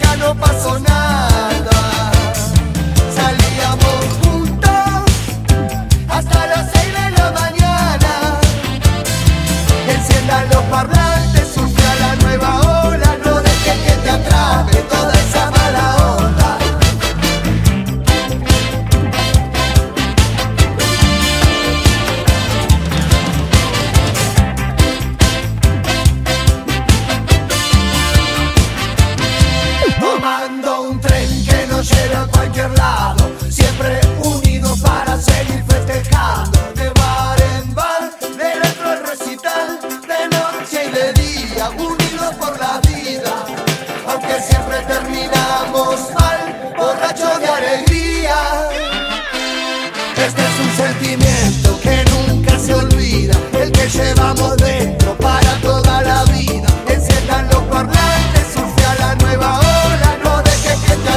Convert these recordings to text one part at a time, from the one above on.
acá no pasó nada. un tren que nos lleve a cualquier lado, siempre unidos para seguir festejando. De bar en bar, de retro al recital, de noche y de día, unidos por la vida, aunque siempre terminamos mal, borrachos de alegría. Este es un sentimiento que nunca se olvida, el que llevamos de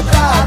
atrás.